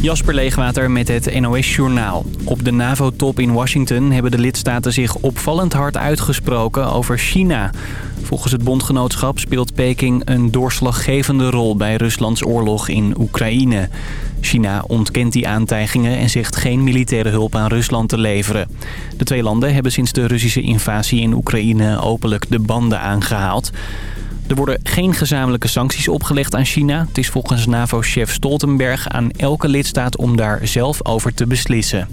Jasper Leegwater met het NOS Journaal. Op de NAVO-top in Washington hebben de lidstaten zich opvallend hard uitgesproken over China. Volgens het bondgenootschap speelt Peking een doorslaggevende rol bij Ruslands oorlog in Oekraïne. China ontkent die aantijgingen en zegt geen militaire hulp aan Rusland te leveren. De twee landen hebben sinds de Russische invasie in Oekraïne openlijk de banden aangehaald. Er worden geen gezamenlijke sancties opgelegd aan China. Het is volgens NAVO-chef Stoltenberg aan elke lidstaat om daar zelf over te beslissen.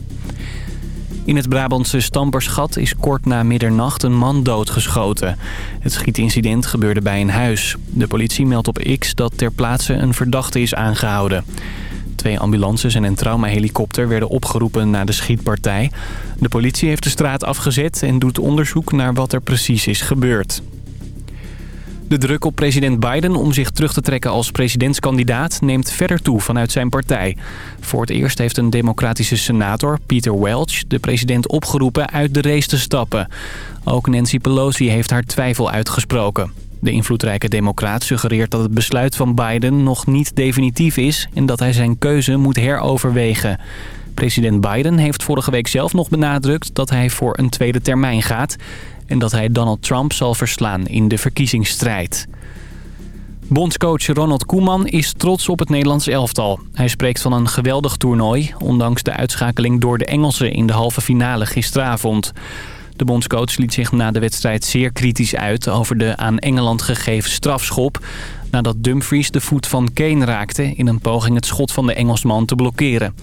In het Brabantse Stampersgat is kort na middernacht een man doodgeschoten. Het schietincident gebeurde bij een huis. De politie meldt op X dat ter plaatse een verdachte is aangehouden. Twee ambulances en een traumahelikopter werden opgeroepen na de schietpartij. De politie heeft de straat afgezet en doet onderzoek naar wat er precies is gebeurd. De druk op president Biden om zich terug te trekken als presidentskandidaat neemt verder toe vanuit zijn partij. Voor het eerst heeft een democratische senator, Peter Welch, de president opgeroepen uit de race te stappen. Ook Nancy Pelosi heeft haar twijfel uitgesproken. De invloedrijke democraat suggereert dat het besluit van Biden nog niet definitief is en dat hij zijn keuze moet heroverwegen. President Biden heeft vorige week zelf nog benadrukt dat hij voor een tweede termijn gaat en dat hij Donald Trump zal verslaan in de verkiezingsstrijd. Bondscoach Ronald Koeman is trots op het Nederlands elftal. Hij spreekt van een geweldig toernooi, ondanks de uitschakeling door de Engelsen in de halve finale gisteravond. De bondscoach liet zich na de wedstrijd zeer kritisch uit over de aan Engeland gegeven strafschop... nadat Dumfries de voet van Kane raakte in een poging het schot van de Engelsman te blokkeren.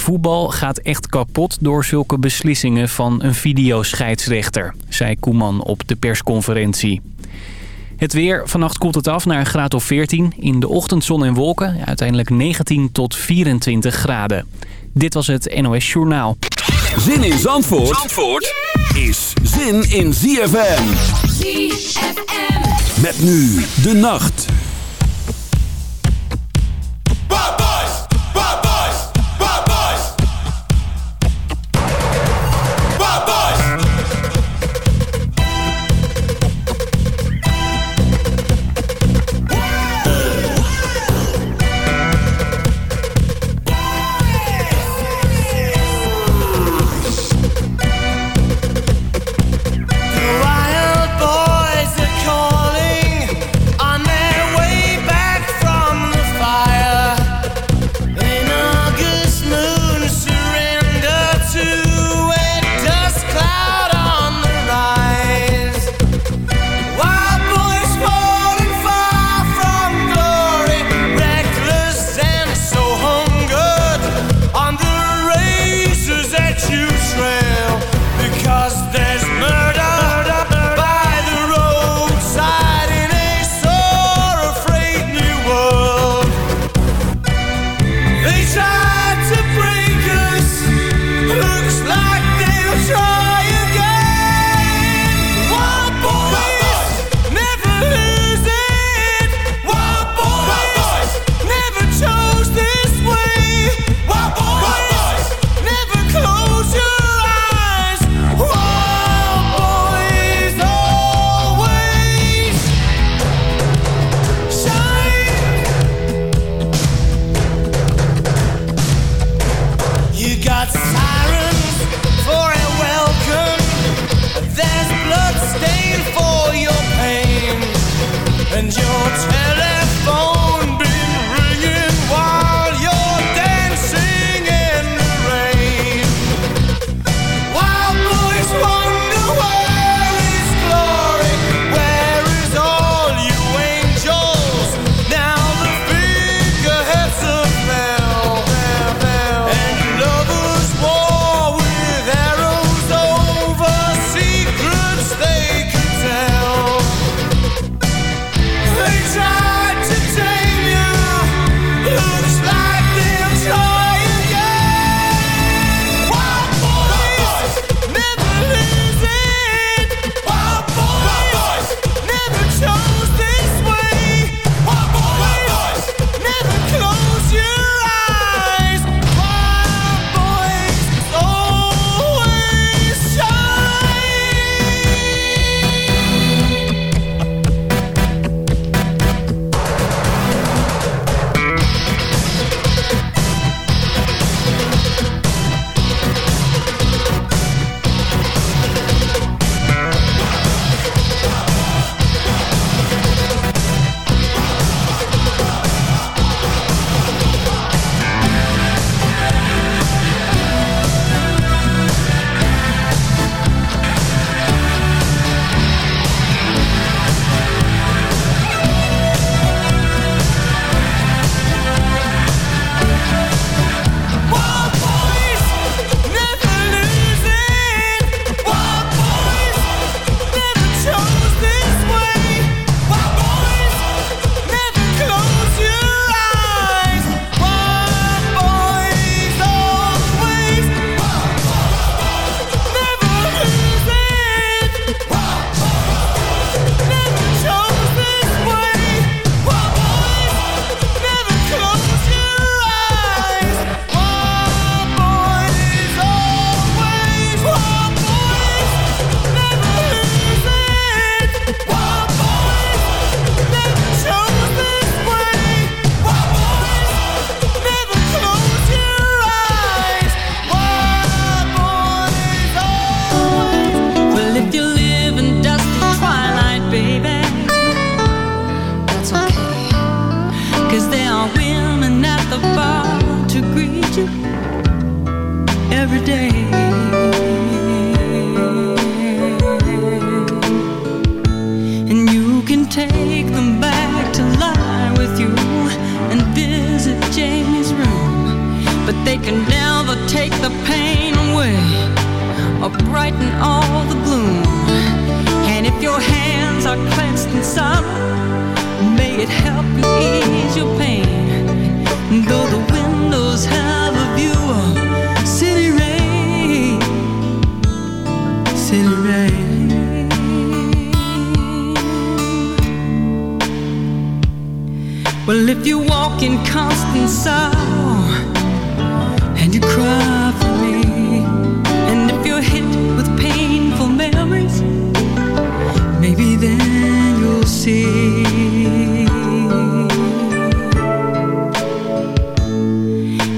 Voetbal gaat echt kapot door zulke beslissingen van een videoscheidsrechter, zei Koeman op de persconferentie. Het weer, vannacht koelt het af naar een graad of 14. In de ochtend zon en wolken, uiteindelijk 19 tot 24 graden. Dit was het NOS Journaal. Zin in Zandvoort, Zandvoort is zin in ZFM. ZFM. Met nu de nacht. not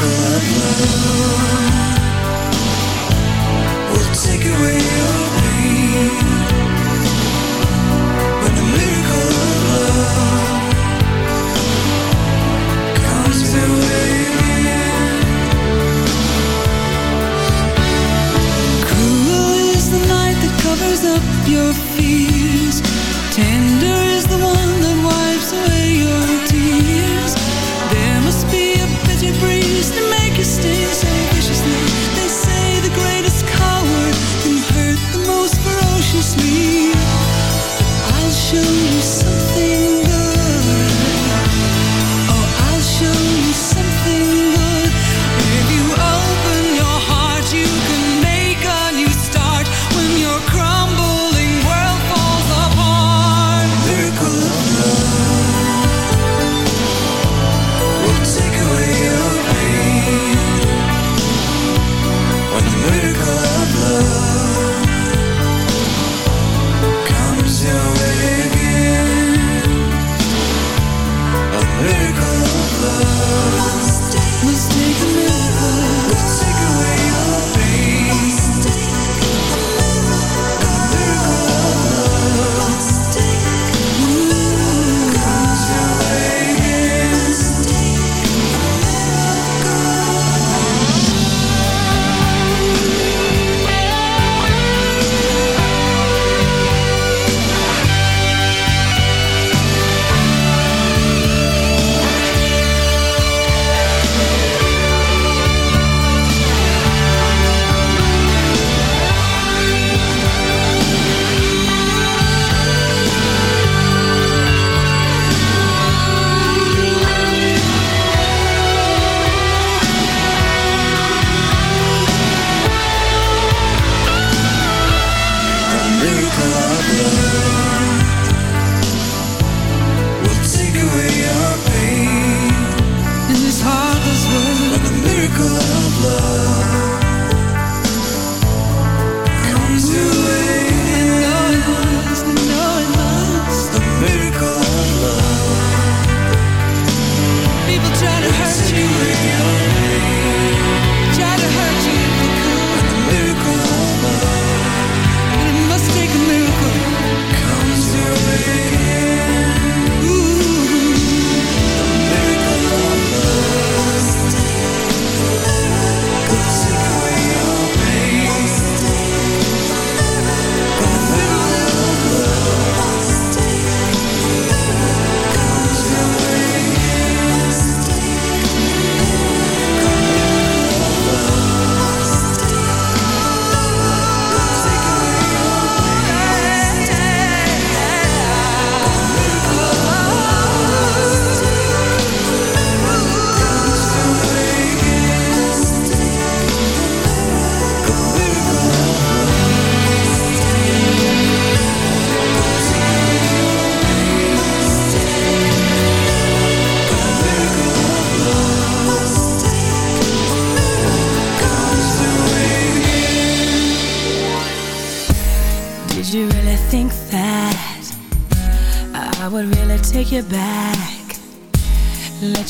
Good love.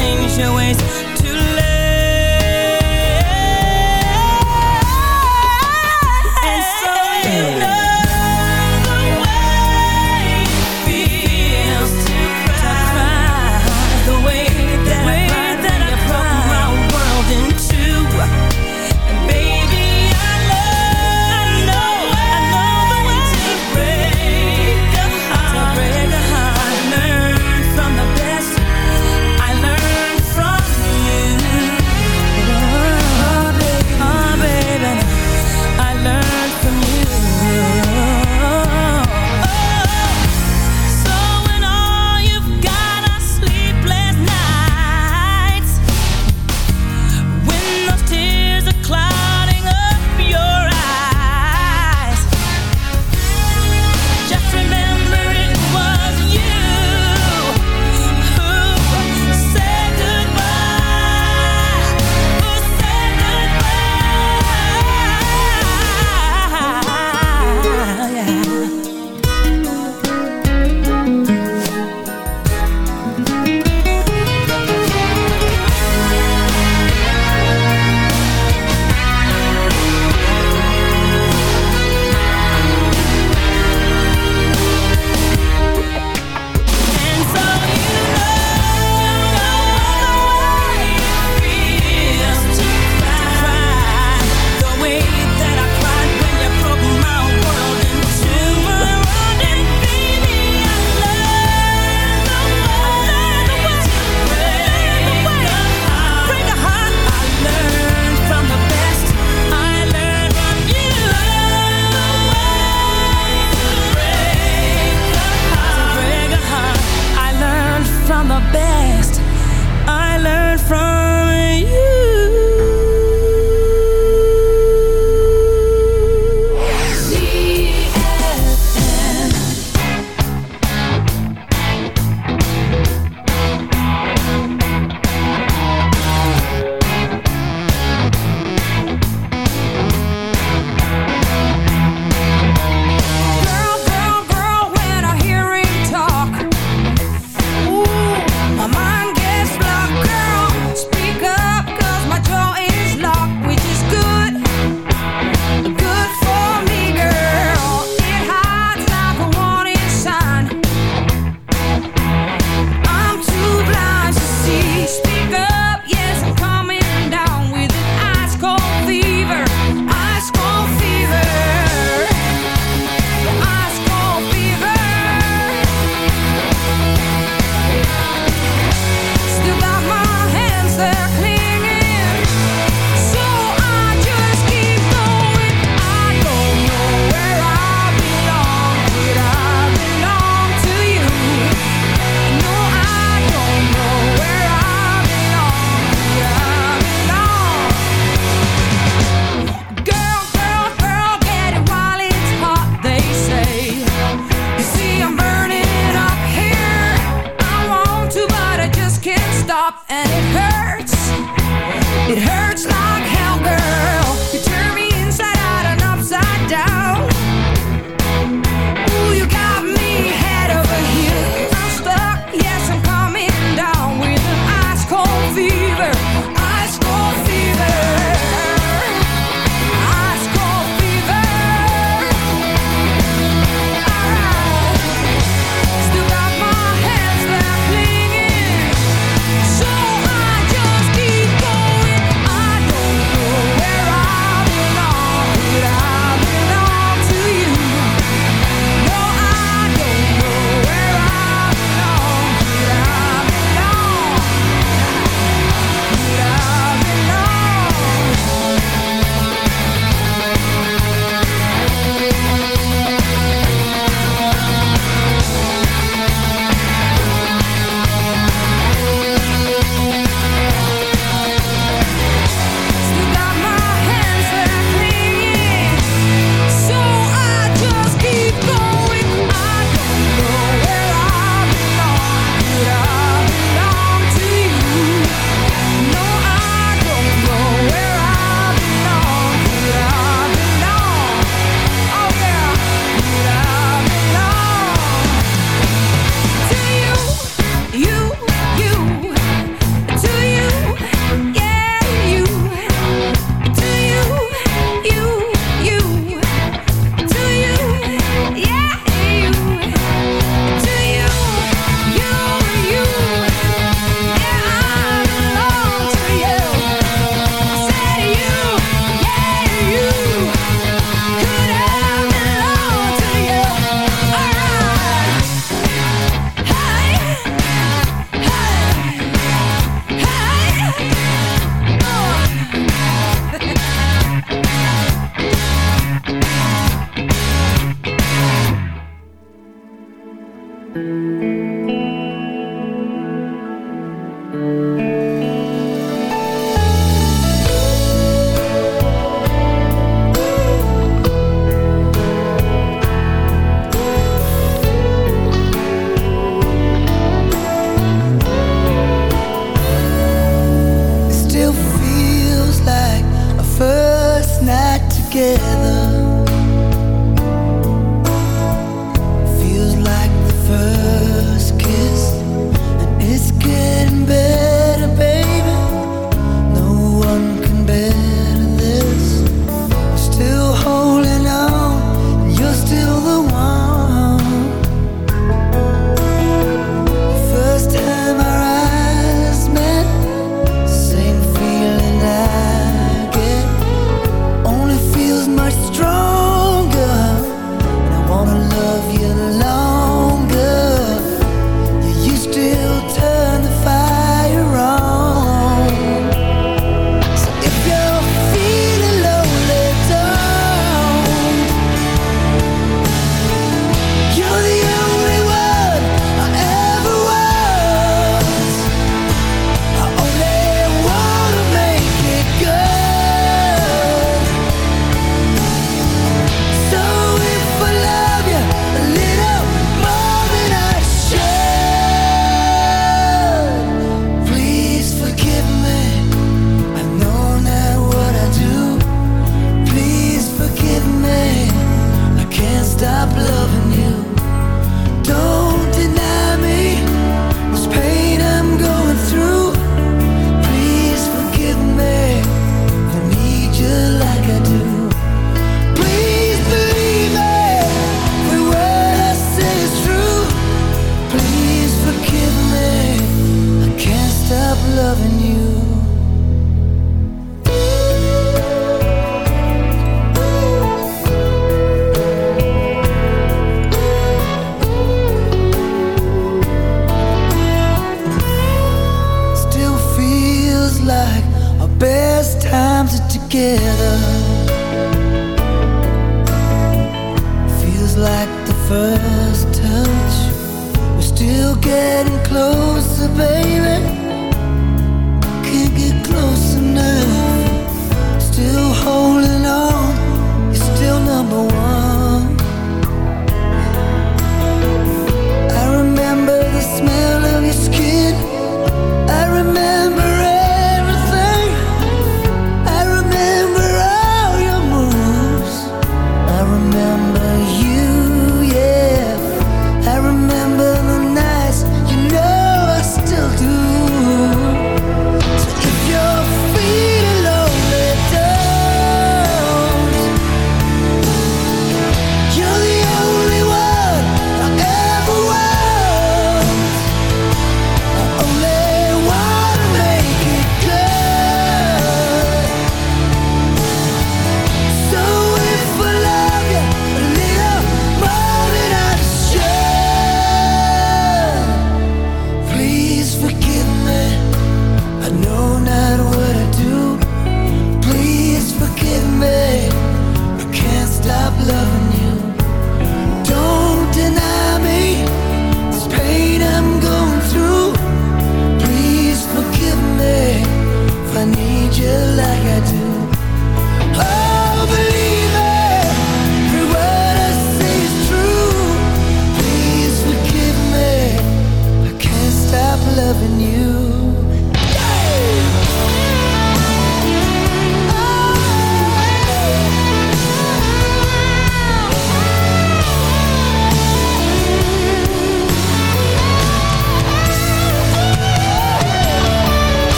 change your ways.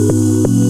Música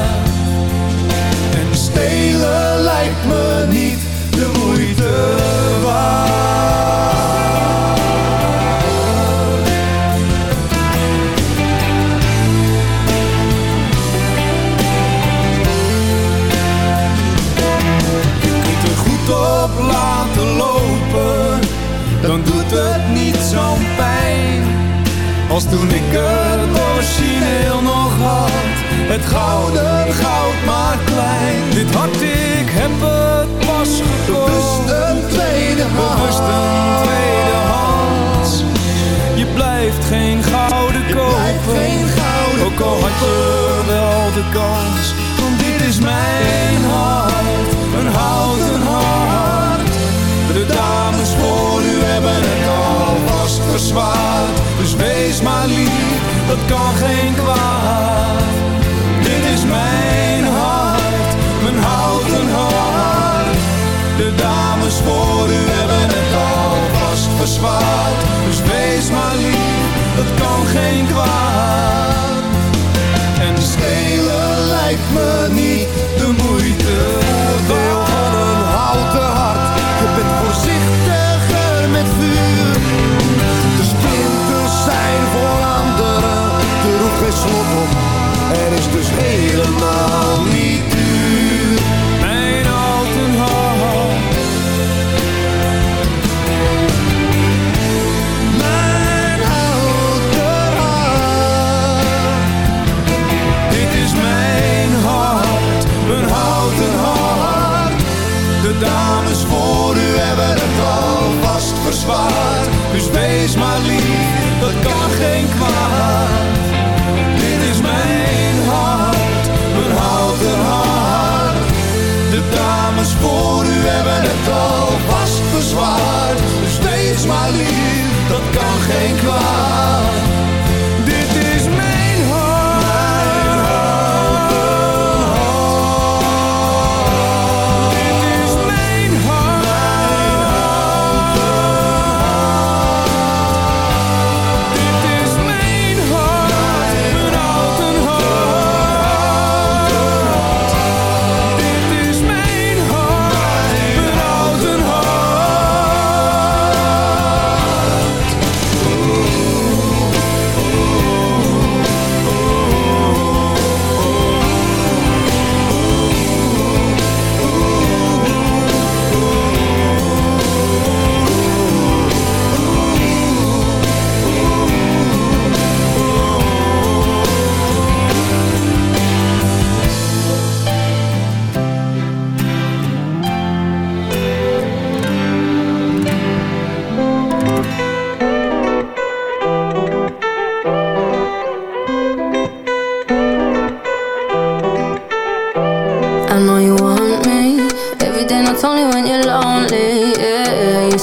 hart, dus wees maar lief.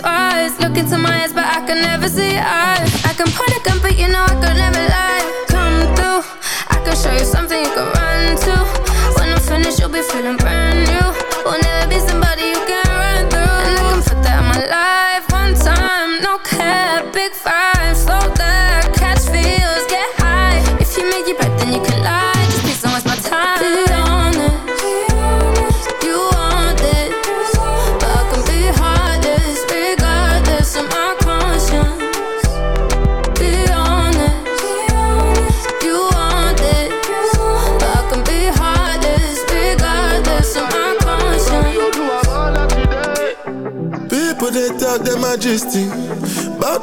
twice. Look into my eyes, but I can never see eyes.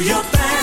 your back.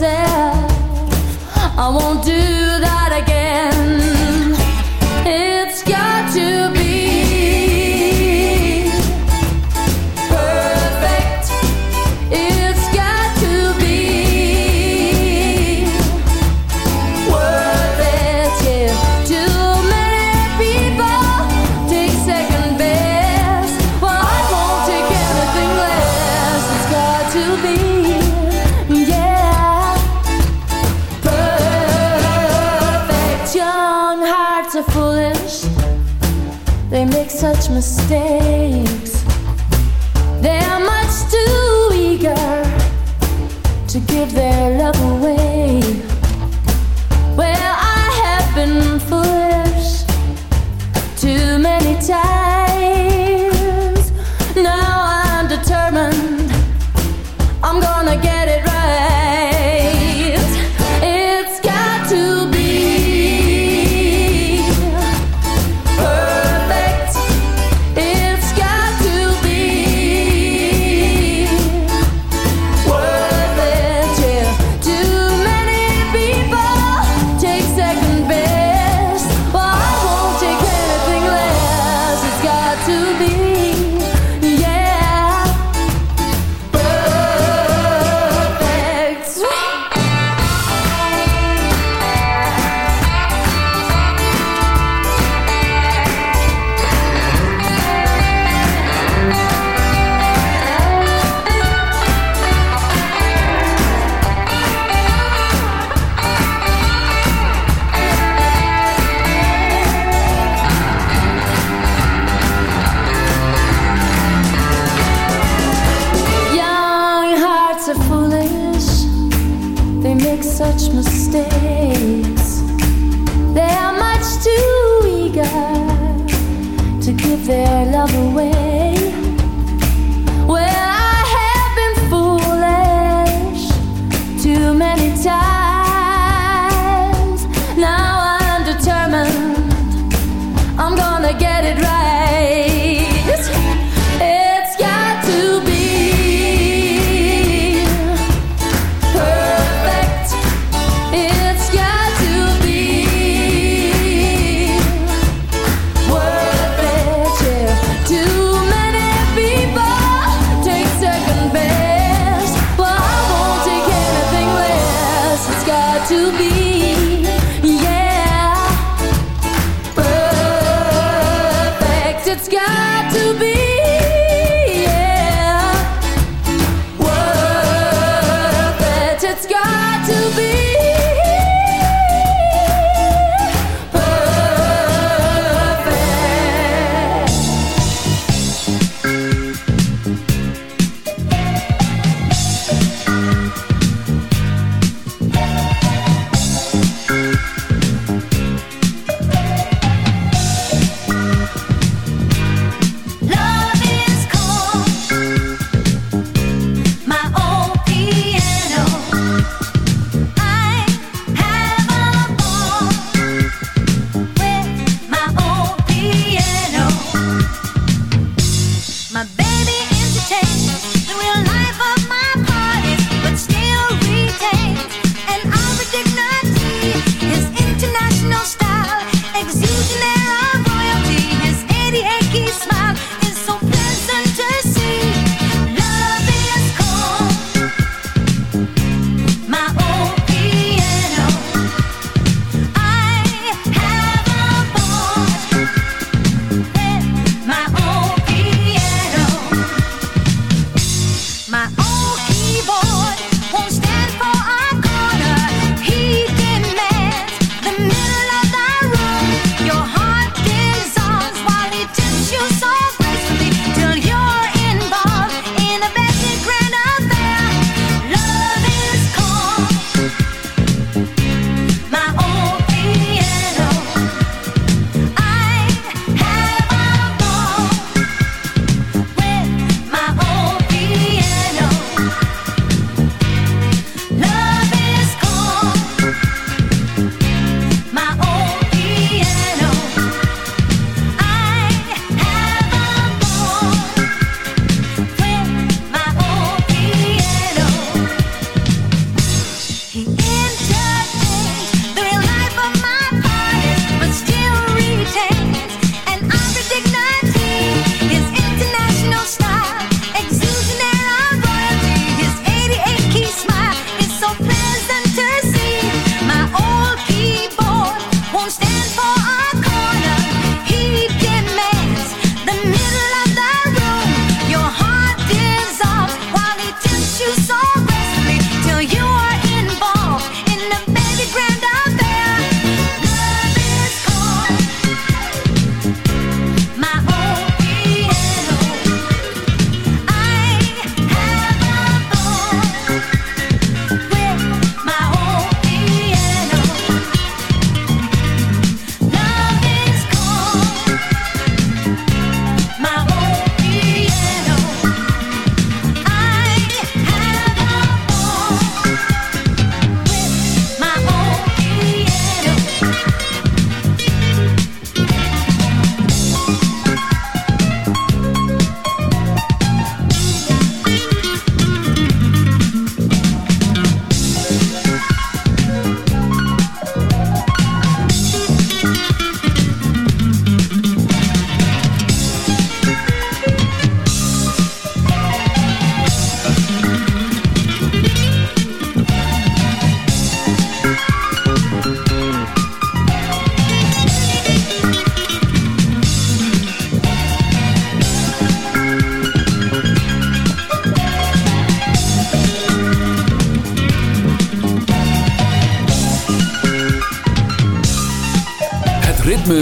myself. I won't do